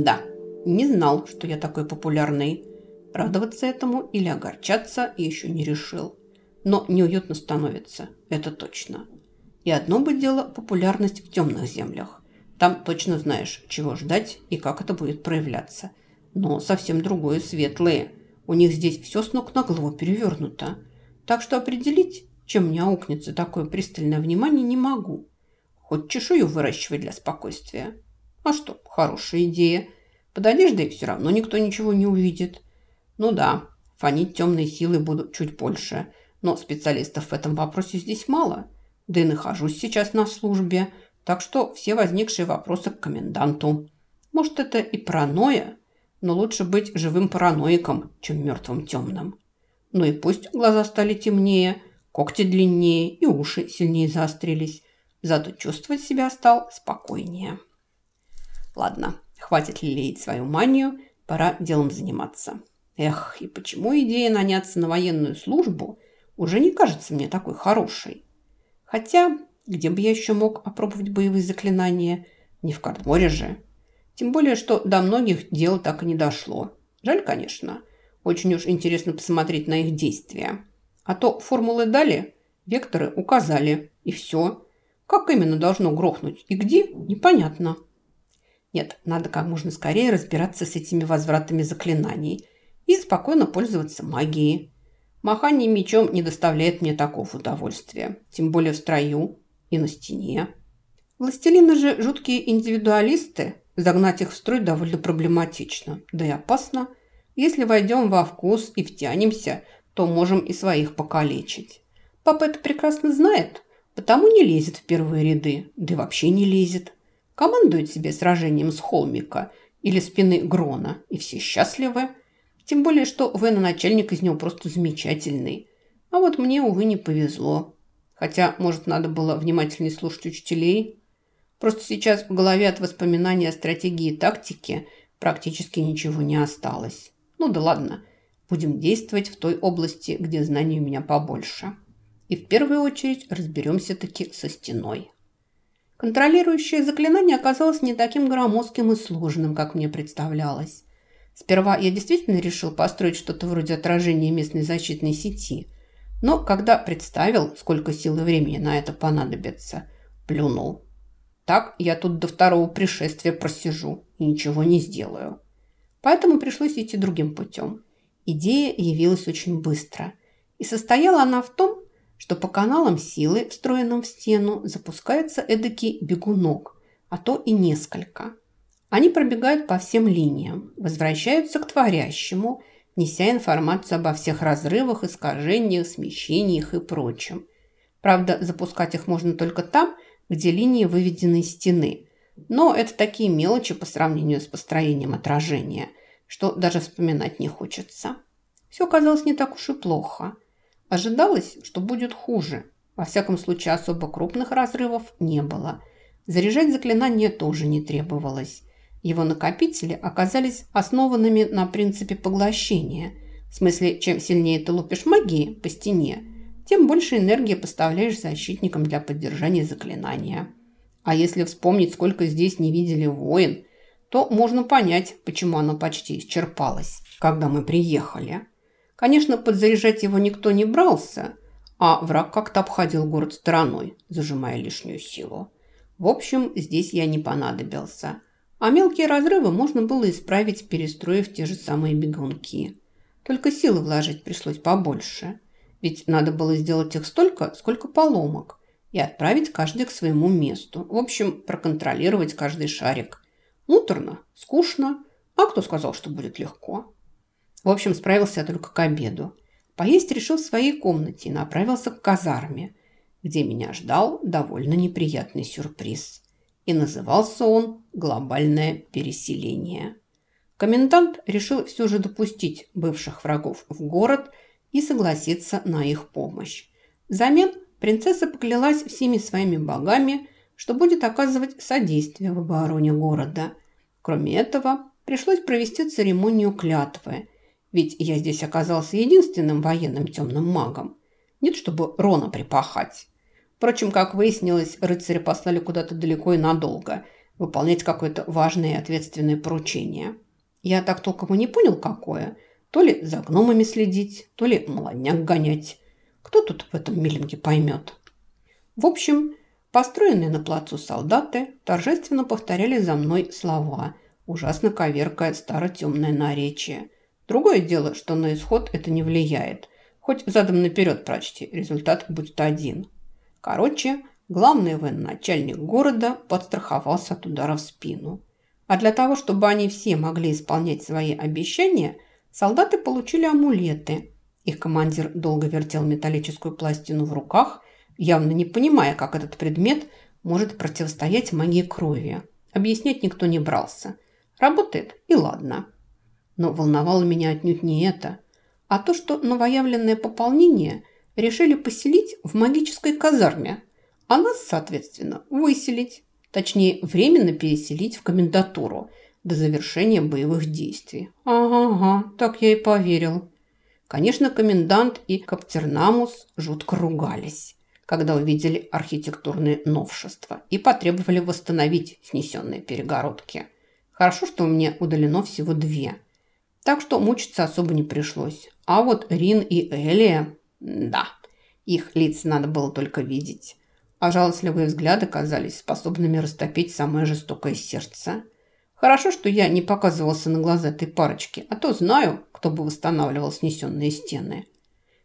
Да, не знал, что я такой популярный. Радоваться этому или огорчаться еще не решил. Но неуютно становится, это точно. И одно бы дело популярность в темных землях. Там точно знаешь, чего ждать и как это будет проявляться. Но совсем другое светлые. У них здесь все с ног на голову перевернуто. Так что определить, чем мне аукнется такое пристальное внимание, не могу. Хоть чешую выращивать для спокойствия. А что, хорошая идея. Под одеждой все равно никто ничего не увидит. Ну да, фонить темные силы буду чуть больше. Но специалистов в этом вопросе здесь мало. Да и нахожусь сейчас на службе. Так что все возникшие вопросы к коменданту. Может, это и паранойя, но лучше быть живым параноиком, чем мертвым темным. Ну и пусть глаза стали темнее, когти длиннее и уши сильнее заострились. Зато чувствовать себя стал спокойнее. Ладно, хватит лелеять свою манию, пора делом заниматься. Эх, и почему идея наняться на военную службу уже не кажется мне такой хорошей? Хотя, где бы я еще мог опробовать боевые заклинания? Не в Кардморе же. Тем более, что до многих дел так и не дошло. Жаль, конечно. Очень уж интересно посмотреть на их действия. А то формулы дали, векторы указали, и все. Как именно должно грохнуть и где, непонятно. Нет, надо как можно скорее разбираться с этими возвратами заклинаний и спокойно пользоваться магией. Махание мечом не доставляет мне такого удовольствия, тем более в строю и на стене. Властелины же жуткие индивидуалисты, загнать их в строй довольно проблематично, да и опасно. Если войдем во вкус и втянемся, то можем и своих покалечить. Папа это прекрасно знает, потому не лезет в первые ряды, да и вообще не лезет. Командует себе сражением с холмика или спины Грона, и все счастливы. Тем более, что военачальник из него просто замечательный. А вот мне, увы, не повезло. Хотя, может, надо было внимательнее слушать учителей. Просто сейчас в голове от воспоминаний о стратегии и тактике практически ничего не осталось. Ну да ладно, будем действовать в той области, где знаний у меня побольше. И в первую очередь разберемся таки со стеной. Контролирующее заклинание оказалось не таким громоздким и сложным, как мне представлялось. Сперва я действительно решил построить что-то вроде отражения местной защитной сети. Но когда представил, сколько сил и времени на это понадобится, плюнул. Так я тут до второго пришествия просижу и ничего не сделаю. Поэтому пришлось идти другим путем. Идея явилась очень быстро. И состояла она в том, что по каналам силы, встроенным в стену, запускается эдакий бегунок, а то и несколько. Они пробегают по всем линиям, возвращаются к творящему, неся информацию обо всех разрывах, искажениях, смещениях и прочем. Правда, запускать их можно только там, где линии выведены из стены. Но это такие мелочи по сравнению с построением отражения, что даже вспоминать не хочется. Все казалось не так уж и плохо. Ожидалось, что будет хуже. Во всяком случае, особо крупных разрывов не было. Заряжать заклинание тоже не требовалось. Его накопители оказались основанными на принципе поглощения. В смысле, чем сильнее ты лупишь магии по стене, тем больше энергии поставляешь защитникам для поддержания заклинания. А если вспомнить, сколько здесь не видели воин, то можно понять, почему оно почти исчерпалось, когда мы приехали. Конечно, подзаряжать его никто не брался, а враг как-то обходил город стороной, зажимая лишнюю силу. В общем, здесь я не понадобился. А мелкие разрывы можно было исправить, перестроив те же самые бегунки. Только силы вложить пришлось побольше. Ведь надо было сделать их столько, сколько поломок, и отправить каждый к своему месту. В общем, проконтролировать каждый шарик. Муторно, скучно, а кто сказал, что будет легко? В общем, справился я только к обеду. Поесть решил в своей комнате и направился к казарме, где меня ждал довольно неприятный сюрприз. И назывался он «Глобальное переселение». Комендант решил все же допустить бывших врагов в город и согласиться на их помощь. Взамен принцесса поклялась всеми своими богами, что будет оказывать содействие в обороне города. Кроме этого, пришлось провести церемонию клятвы – ведь я здесь оказался единственным военным темным магом. Нет, чтобы Рона припахать. Впрочем, как выяснилось, рыцаря послали куда-то далеко и надолго. выполнять какое-то важное и ответственное поручение. Я так толком и не понял, какое. То ли за гномами следить, то ли молодняк гонять. Кто тут в этом миленьке поймет? В общем, построенные на плацу солдаты торжественно повторяли за мной слова, ужасно коверкая старо-темное наречие. Другое дело, что на исход это не влияет. Хоть задом наперед прочти, результат будет один. Короче, главный военачальник города подстраховался от удара в спину. А для того, чтобы они все могли исполнять свои обещания, солдаты получили амулеты. Их командир долго вертел металлическую пластину в руках, явно не понимая, как этот предмет может противостоять магии крови. Объяснять никто не брался. Работает и ладно. Но волновало меня отнюдь не это, а то, что новоявленное пополнение решили поселить в магической казарме, а нас, соответственно, выселить, точнее, временно переселить в комендатуру до завершения боевых действий. Ага, ага, так я и поверил. Конечно, комендант и Каптернамус жутко ругались, когда увидели архитектурные новшества и потребовали восстановить снесенные перегородки. Хорошо, что у меня удалено всего две – так что мучиться особо не пришлось. А вот Рин и Элия, да, их лиц надо было только видеть. А жалостливые взгляды казались способными растопить самое жестокое сердце. Хорошо, что я не показывался на глаза этой парочки, а то знаю, кто бы восстанавливал снесенные стены.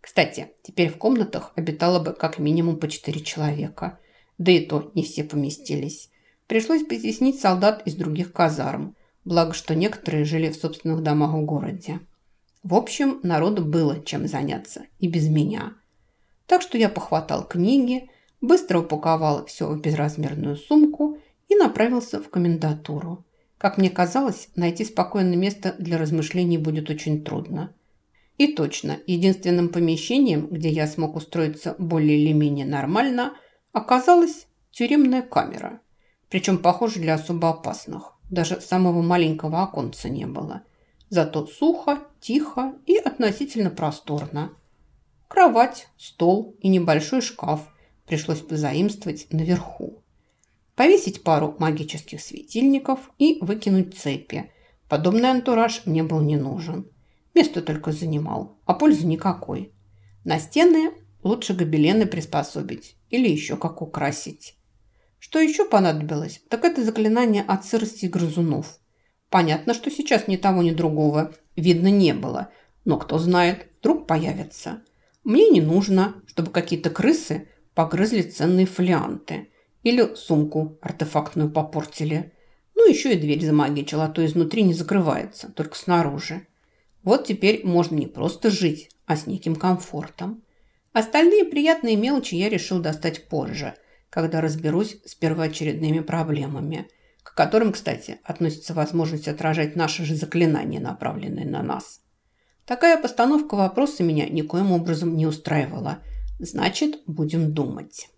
Кстати, теперь в комнатах обитало бы как минимум по четыре человека. Да и то не все поместились. Пришлось потеснить солдат из других казарм – Благо, что некоторые жили в собственных домах в городе. В общем, народу было чем заняться и без меня. Так что я похватал книги, быстро упаковал все в безразмерную сумку и направился в комендатуру. Как мне казалось, найти спокойное место для размышлений будет очень трудно. И точно, единственным помещением, где я смог устроиться более или менее нормально, оказалась тюремная камера. Причем, похоже, для особо опасных. Даже самого маленького оконца не было. Зато сухо, тихо и относительно просторно. Кровать, стол и небольшой шкаф пришлось позаимствовать наверху. Повесить пару магических светильников и выкинуть цепи. Подобный антураж мне был не нужен. Место только занимал, а пользы никакой. На стены лучше гобелены приспособить или еще как украсить. Что еще понадобилось, так это заклинание от сырости грызунов. Понятно, что сейчас ни того, ни другого видно не было, но кто знает, вдруг появится. Мне не нужно, чтобы какие-то крысы погрызли ценные фолианты или сумку артефактную попортили. Ну, еще и дверь замагичила, а то изнутри не закрывается, только снаружи. Вот теперь можно не просто жить, а с неким комфортом. Остальные приятные мелочи я решил достать позже – когда разберусь с первоочередными проблемами, к которым, кстати, относится возможность отражать наши же заклинания, направленные на нас. Такая постановка вопроса меня никоим образом не устраивала. Значит, будем думать.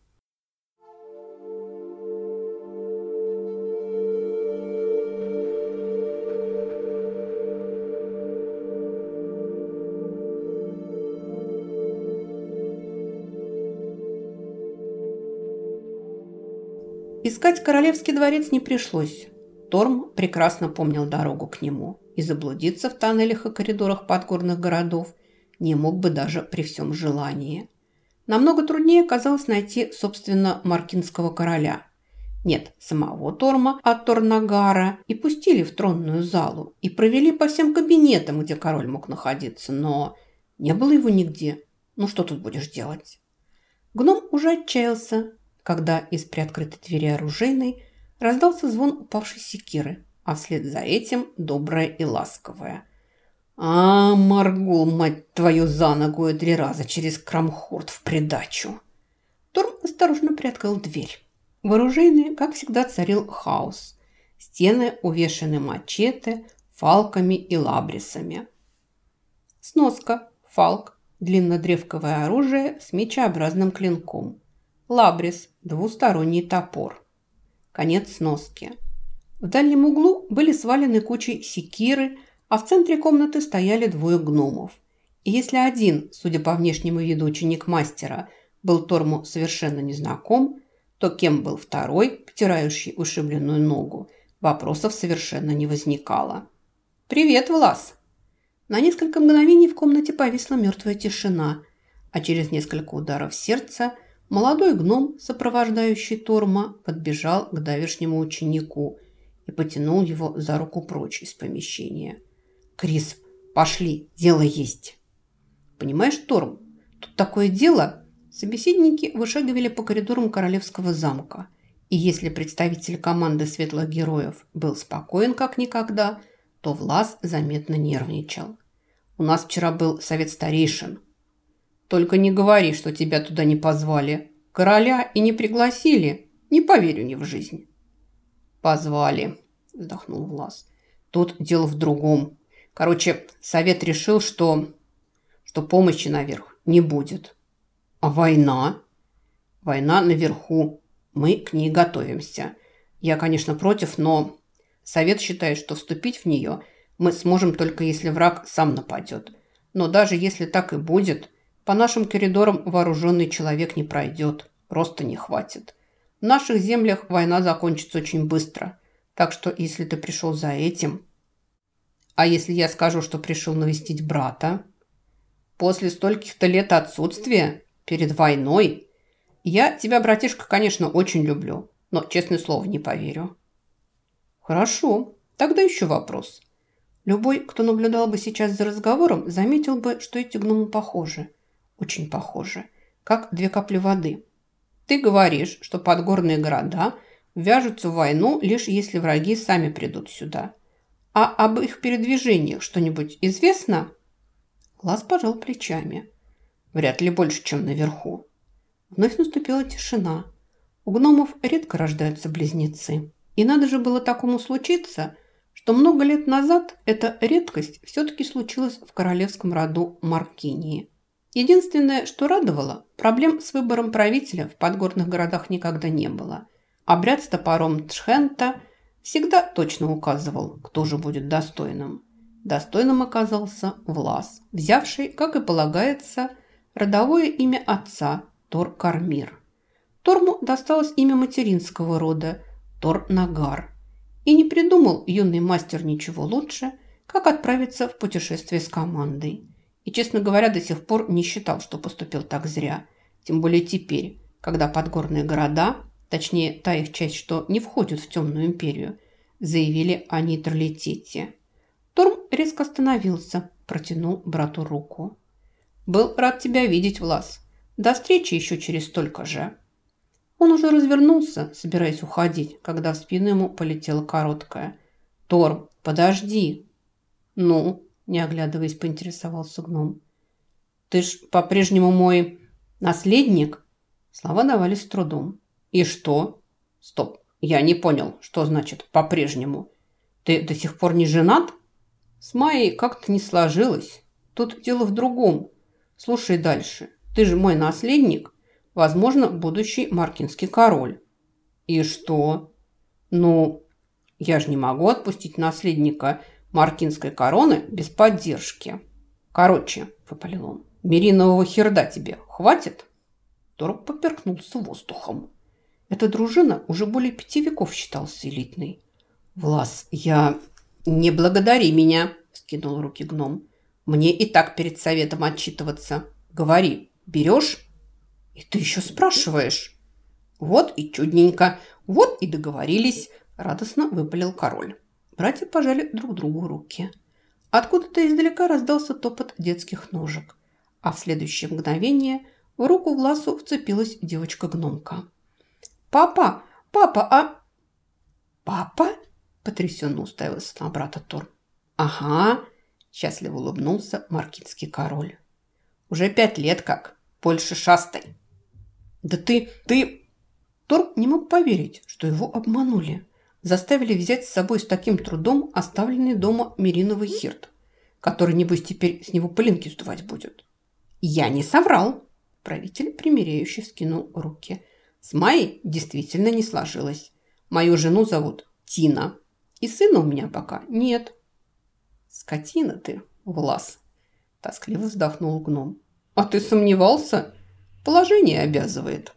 Искать королевский дворец не пришлось. Торм прекрасно помнил дорогу к нему и заблудиться в тоннелях и коридорах подгорных городов не мог бы даже при всем желании. Намного труднее казалось найти, собственно, маркинского короля. Нет, самого Торма от Торнагара и пустили в тронную залу и провели по всем кабинетам, где король мог находиться, но не было его нигде. Ну что тут будешь делать? Гном уже отчаялся, когда из приоткрытой двери оружейной раздался звон упавшей секиры, а вслед за этим доброе и ласковое. «А, Маргул, мать твою, за ногу три раза через крамхорд в придачу!» Торм осторожно приоткрыл дверь. В оружейной, как всегда, царил хаос. Стены увешаны мачете, фалками и лабрисами. Сноска. Фалк. Длиннодревковое оружие с мечеобразным клинком. Лабрис – двусторонний топор. Конец сноски. В дальнем углу были свалены кучи секиры, а в центре комнаты стояли двое гномов. И если один, судя по внешнему виду ученик мастера, был Торму совершенно незнаком, то кем был второй, потирающий ушибленную ногу, Вопросов совершенно не возникало. «Привет, Влас!» На несколько мгновений в комнате повисла мертвая тишина, а через несколько ударов сердца молодой гном, сопровождающий Торма, подбежал к давешнему ученику и потянул его за руку прочь из помещения. «Крис, пошли, дело есть!» «Понимаешь, Торм, тут такое дело...» Собеседники вышагивали по коридорам королевского замка – и если представитель команды светлых героев был спокоен как никогда, то Влас заметно нервничал. «У нас вчера был совет старейшин». «Только не говори, что тебя туда не позвали. Короля и не пригласили. Не поверю ни в жизнь». «Позвали», – вздохнул Влас. «Тут дело в другом. Короче, совет решил, что, что помощи наверх не будет». «А война?» «Война наверху. Мы к ней готовимся. Я, конечно, против, но совет считает, что вступить в нее мы сможем только если враг сам нападет. Но даже если так и будет, по нашим коридорам вооруженный человек не пройдет. Просто не хватит. В наших землях война закончится очень быстро. Так что, если ты пришел за этим... А если я скажу, что пришел навестить брата? После стольких-то лет отсутствия, перед войной, я тебя, братишка, конечно, очень люблю, но, честное слово, не поверю. Хорошо, тогда еще вопрос. Любой, кто наблюдал бы сейчас за разговором, заметил бы, что эти гномы похожи. Очень похожи. Как две капли воды. Ты говоришь, что подгорные города вяжутся в войну, лишь если враги сами придут сюда. А об их передвижениях что-нибудь известно? Глаз пожал плечами. Вряд ли больше, чем наверху. Вновь наступила тишина. У гномов редко рождаются близнецы. И надо же было такому случиться, что много лет назад эта редкость все-таки случилась в королевском роду Маркинии. Единственное, что радовало, проблем с выбором правителя в подгорных городах никогда не было. Обряд с топором Тшхента всегда точно указывал, кто же будет достойным. Достойным оказался Влас, взявший, как и полагается, родовое имя отца Тор Кармир. Торму досталось имя материнского рода Тор Нагар. И не придумал юный мастер ничего лучше, как отправиться в путешествие с командой. И, честно говоря, до сих пор не считал, что поступил так зря. Тем более теперь, когда подгорные города, точнее та их часть, что не входит в темную империю, заявили о нейтралитете. Торм резко остановился, протянул брату руку. «Был рад тебя видеть, Влас. До встречи еще через столько же». Он уже развернулся, собираясь уходить, когда в спину ему полетела короткая. «Торм, подожди!» «Ну?» – не оглядываясь, поинтересовался гном. «Ты ж по-прежнему мой наследник?» Слова давались с трудом. «И что?» «Стоп, я не понял, что значит «по-прежнему». Ты до сих пор не женат?» «С Майей как-то не сложилось. Тут дело в другом. Слушай дальше. Ты же мой наследник, возможно, будущий маркинский король. И что? Ну, я же не могу отпустить наследника маркинской короны без поддержки. Короче, выпалил он, меринового херда тебе хватит? Торг поперкнулся воздухом. Эта дружина уже более пяти веков считалась элитной. «Влас, я...» «Не благодари меня!» – скинул руки гном. «Мне и так перед советом отчитываться. Говори, Берешь? И ты еще спрашиваешь. Вот и чудненько, вот и договорились, радостно выпалил король. Братья пожали друг другу руки. Откуда-то издалека раздался топот детских ножек, а в следующее мгновение в руку Власу вцепилась девочка-гномка. «Папа! Папа, а...» «Папа?» – потрясенно уставился на брата Тор. «Ага!» – счастливо улыбнулся маркинский король. «Уже пять лет как. Больше шастай. Да ты, ты... Тор не мог поверить, что его обманули. Заставили взять с собой с таким трудом оставленный дома Мириновый хирт, который, небось, теперь с него пылинки сдувать будет. Я не соврал. Правитель примиряющий вскинул руки. С Майей действительно не сложилось. Мою жену зовут Тина. И сына у меня пока нет. Скотина ты, Влас. Тоскливо вздохнул гном. А ты сомневался? Положение обязывает.